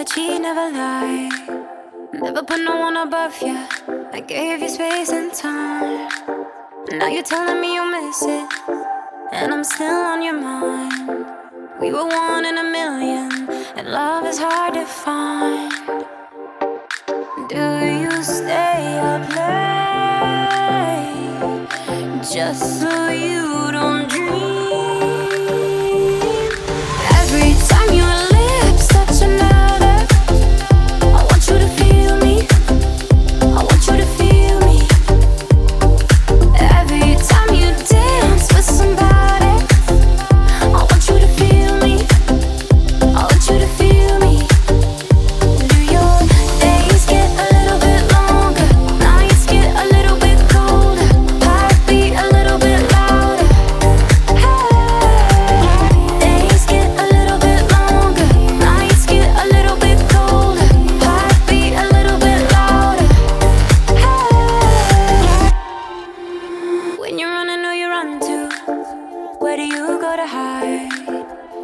that she never lied. Never put no one above you. I gave you space and time. Now you're telling me you miss it, and I'm still on your mind. We were one in a million, and love is hard to find. Do you stay up late just so you?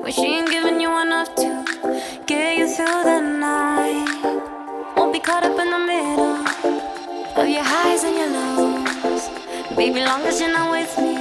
Wishing giving you enough to get you through the night. Won't be caught up in the middle of your highs and your lows. Baby, long as you're not with me.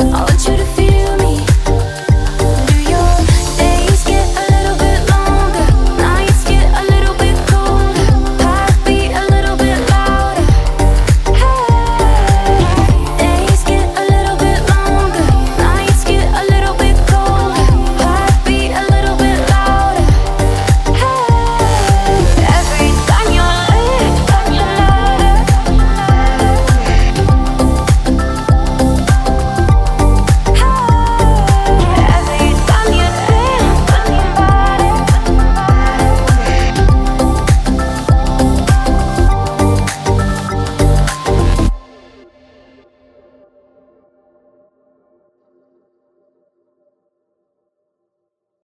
I'll